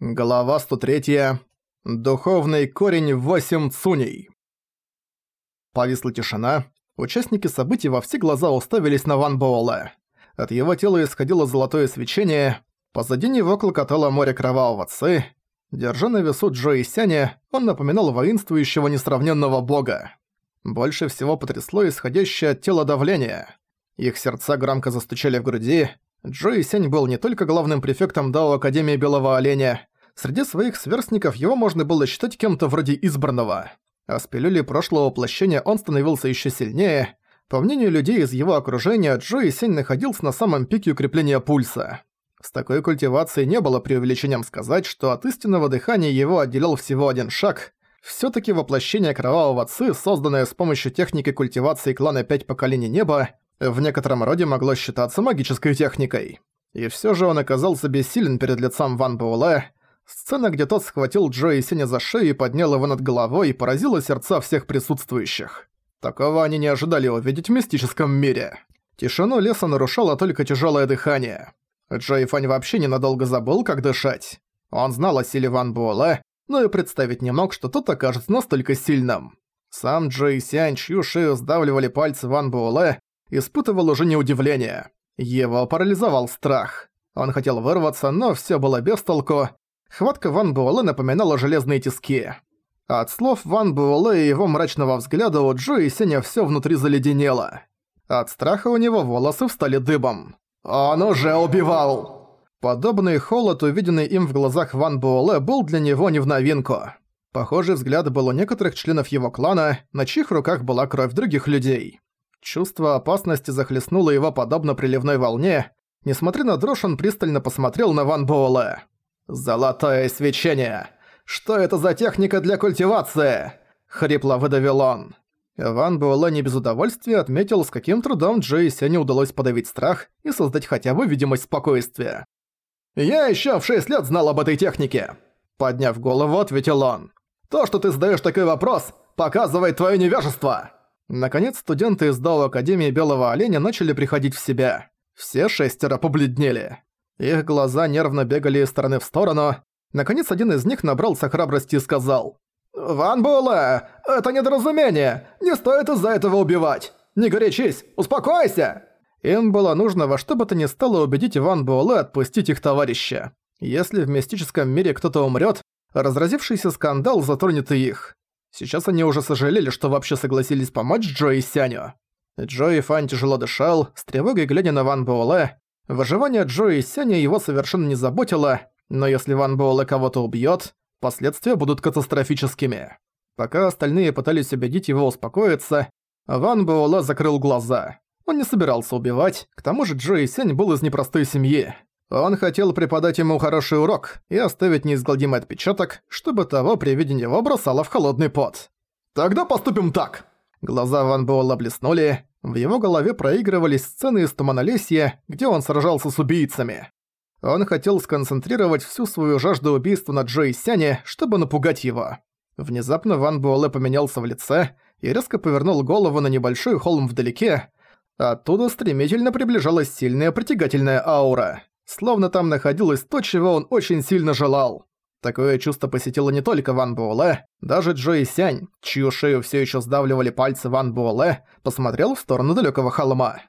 Глава 103. Духовный корень 8 цуней. Повисла тишина. Участники событий во все глаза уставились на Ван Боула. От его тела исходило золотое свечение, позади него клокотало море кровавого ци. Держа на весу Джо и Сяня, он напоминал воинствующего несравненного бога. Больше всего потрясло исходящее от тела давление. Их сердца громко застучали в груди, Джои Сень был не только главным префектом Дао Академии Белого Оленя. Среди своих сверстников его можно было считать кем-то вроде избранного. А с пилюли прошлого воплощения он становился еще сильнее. По мнению людей из его окружения, Джои Сень находился на самом пике укрепления пульса. С такой культивацией не было преувеличением сказать, что от истинного дыхания его отделял всего один шаг. все таки воплощение Кровавого Ци, созданное с помощью техники культивации клана «Пять поколений неба», в некотором роде могло считаться магической техникой. И все же он оказался бессилен перед лицом Ван Буэлэ. Сцена, где тот схватил Джо и Сеня за шею и поднял его над головой, и поразила сердца всех присутствующих. Такого они не ожидали увидеть в мистическом мире. Тишину леса нарушало только тяжелое дыхание. Джо и Фань вообще ненадолго забыл, как дышать. Он знал о силе Ван Буэлэ, но и представить не мог, что тот окажется настолько сильным. Сам Джо и Сянь, чью шею сдавливали пальцы Ван Буэлэ, испытывал уже не удивление. Его парализовал страх. Он хотел вырваться, но все было без толку. Хватка Ван Буэлэ напоминала железные тиски. От слов Ван Буэлэ и его мрачного взгляда у Джо и Сеня все внутри заледенело. От страха у него волосы встали дыбом. «Он уже убивал!» Подобный холод, увиденный им в глазах Ван Буэлэ, был для него не в новинку. Похожий взгляд был у некоторых членов его клана, на чьих руках была кровь других людей. Чувство опасности захлестнуло его подобно приливной волне. Несмотря на дрожь, он пристально посмотрел на Ван Буэлэ. «Золотое свечение! Что это за техника для культивации?» — хрипло выдавил он. Ван Буэлэ не без удовольствия отметил, с каким трудом Джей Сене удалось подавить страх и создать хотя бы видимость спокойствия. «Я еще в шесть лет знал об этой технике!» Подняв голову, ответил он. «То, что ты задаешь такой вопрос, показывает твое невежество!» Наконец, студенты из Дао Академии Белого Оленя начали приходить в себя. Все шестеро побледнели. Их глаза нервно бегали из стороны в сторону. Наконец, один из них набрался храбрости и сказал. «Ван Була, это недоразумение! Не стоит из-за этого убивать! Не горячись! Успокойся!» Им было нужно во что бы то ни стало убедить Ван Буэлэ отпустить их товарища. Если в мистическом мире кто-то умрёт, разразившийся скандал затронет и их. Сейчас они уже сожалели, что вообще согласились помочь Джо и Сяню. Джо и Фан тяжело дышал, с тревогой глядя на Ван Буэлэ. Выживание Джо и Сяня его совершенно не заботило, но если Ван Буэлэ кого-то убьет, последствия будут катастрофическими. Пока остальные пытались убедить его успокоиться, Ван Буэлэ закрыл глаза. Он не собирался убивать, к тому же Джо и Сянь был из непростой семьи. Он хотел преподать ему хороший урок и оставить неизгладимый отпечаток, чтобы того при виде него бросало в холодный пот. «Тогда поступим так!» Глаза Ван Буэлла блеснули, в его голове проигрывались сцены из Туманолесья, где он сражался с убийцами. Он хотел сконцентрировать всю свою жажду убийства на Джо и Сяне, чтобы напугать его. Внезапно Ван Буэлэ поменялся в лице и резко повернул голову на небольшой холм вдалеке, Оттуда стремительно приближалась сильная притягательная аура словно там находилось то, чего он очень сильно желал. Такое чувство посетило не только Ван Буэлэ, даже Джои Сянь, чью шею все еще сдавливали пальцы Ван Буэлэ, посмотрел в сторону далекого холма.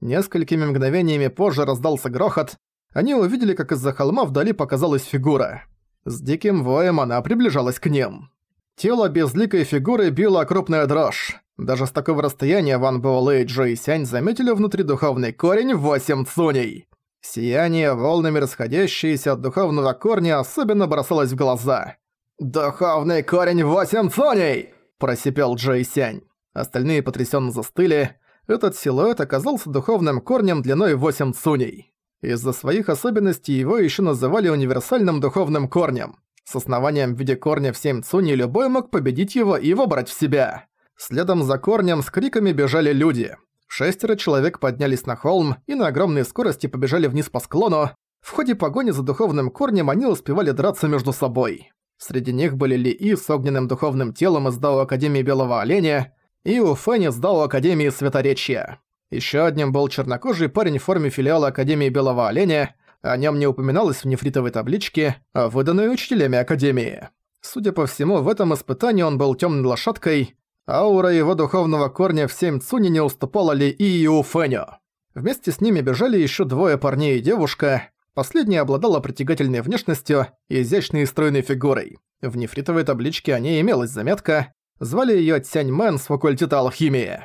Несколькими мгновениями позже раздался грохот, они увидели, как из-за холма вдали показалась фигура. С диким воем она приближалась к ним. Тело безликой фигуры било крупная дрожь. Даже с такого расстояния Ван Буэлэ и Джои Сянь заметили внутри духовный корень восемь цуней. Сияние, волнами расходящиеся от духовного корня, особенно бросалось в глаза. «Духовный корень восемь цоней!» – просипел Джей Сянь. Остальные потрясенно застыли. Этот силуэт оказался духовным корнем длиной восемь цуней. Из-за своих особенностей его еще называли универсальным духовным корнем. С основанием в виде корня в семь цуней любой мог победить его и вобрать в себя. Следом за корнем с криками бежали люди. Шестеро человек поднялись на холм и на огромной скорости побежали вниз по склону. В ходе погони за духовным корнем они успевали драться между собой. Среди них были Ли-И с огненным духовным телом из Дао Академии Белого Оленя и Уфэнь из Дао Академии Светоречья. Еще одним был чернокожий парень в форме филиала Академии Белого Оленя, о нем не упоминалось в нефритовой табличке, а выданной учителями Академии. Судя по всему, в этом испытании он был темной лошадкой, Аура его духовного корня в семь цуни не уступала Ли и Ю Фэню. Вместе с ними бежали еще двое парней и девушка. Последняя обладала притягательной внешностью и изящной и стройной фигурой. В нефритовой табличке о ней имелась заметка. Звали её Тянь Мэн с факультета алхимии.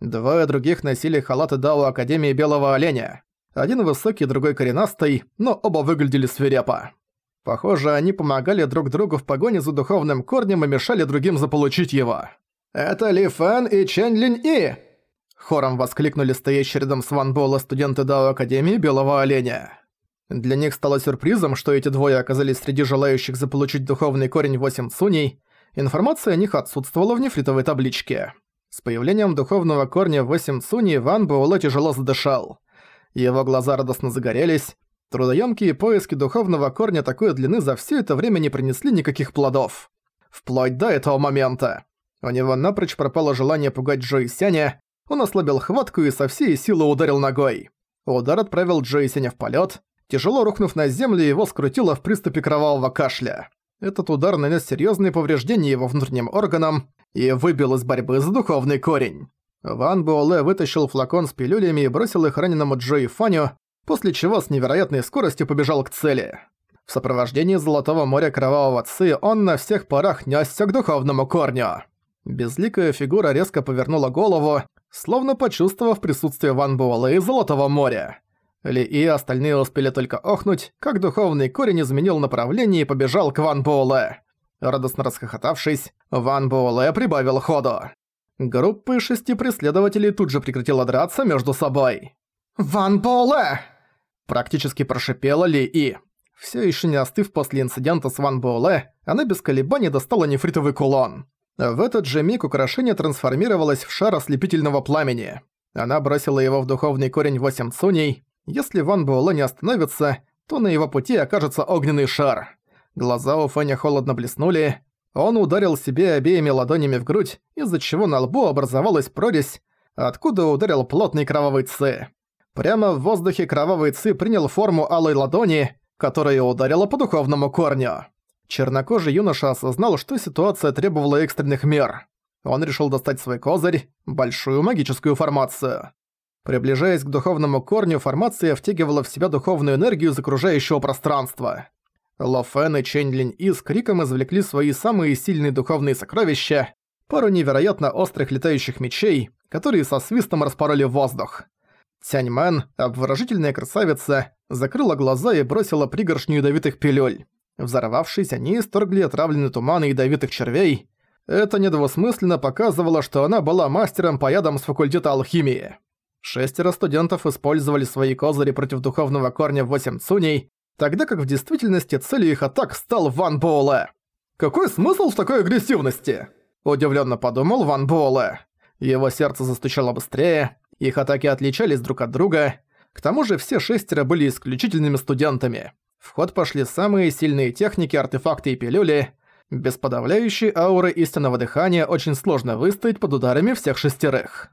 Двое других носили халаты Дао Академии Белого Оленя. Один высокий, другой коренастый, но оба выглядели свирепо. Похоже, они помогали друг другу в погоне за духовным корнем и мешали другим заполучить его. «Это Ли Фэн и Чен Линь И!» Хором воскликнули стоящие рядом с Ван Бола студенты Дао Академии Белого Оленя. Для них стало сюрпризом, что эти двое оказались среди желающих заполучить духовный корень Восемь цуней. Информация о них отсутствовала в нефритовой табличке. С появлением духовного корня 8 цуней Ван Буэлэ тяжело задышал. Его глаза радостно загорелись. Трудоемкие поиски духовного корня такой длины за все это время не принесли никаких плодов. Вплоть до этого момента. А У него напрочь пропало желание пугать Джо и Сяня, он ослабил хватку и со всей силы ударил ногой. Удар отправил Джо и Сяня в полет. Тяжело рухнув на землю, его скрутило в приступе кровавого кашля. Этот удар нанес серьезные повреждения его внутренним органам и выбил из борьбы за духовный корень. Ван Буоле вытащил флакон с пилюлями и бросил их раненому Джо и Фаню, после чего с невероятной скоростью побежал к цели. В сопровождении Золотого моря Кровавого Ци он на всех парах нёсся к духовному корню. Безликая фигура резко повернула голову, словно почувствовав присутствие Ван Буэлэ и Золотого моря. Ли и остальные успели только охнуть, как духовный корень изменил направление и побежал к Ван Буэлэ. Радостно расхохотавшись, Ван Буэлэ прибавил ходу. Группа из шести преследователей тут же прекратила драться между собой. «Ван Буэлэ!» Практически прошипела Ли И. Все еще не остыв после инцидента с Ван Буэлэ, она без колебаний достала нефритовый кулон. В этот же миг украшение трансформировалось в шар ослепительного пламени. Она бросила его в духовный корень восемь цуней. Если Ван Буэлэ не остановится, то на его пути окажется огненный шар. Глаза у Фэня холодно блеснули. Он ударил себе обеими ладонями в грудь, из-за чего на лбу образовалась прорезь, откуда ударил плотный кровавый ци. Прямо в воздухе кровавый ци принял форму алой ладони, которая ударила по духовному корню. Чернокожий юноша осознал, что ситуация требовала экстренных мер. Он решил достать свой козырь – большую магическую формацию. Приближаясь к духовному корню, формация втягивала в себя духовную энергию из окружающего пространства. Ло Фен и Чэнь Линь И с криком извлекли свои самые сильные духовные сокровища – пару невероятно острых летающих мечей, которые со свистом распороли воздух. Тяньмен, обворожительная красавица, закрыла глаза и бросила пригоршню ядовитых пилюль. Взорвавшись, они исторгли отравленные туманы ядовитых червей. Это недвусмысленно показывало, что она была мастером по ядам с факультета алхимии. Шестеро студентов использовали свои козыри против духовного корня 8 цуней, тогда как в действительности целью их атак стал Ван Буэлэ. «Какой смысл в такой агрессивности?» – удивленно подумал Ван Буэлэ. Его сердце застучало быстрее, их атаки отличались друг от друга, к тому же все шестеро были исключительными студентами. В ход пошли самые сильные техники, артефакты и пилюли. Без подавляющей ауры истинного дыхания очень сложно выстоять под ударами всех шестерых.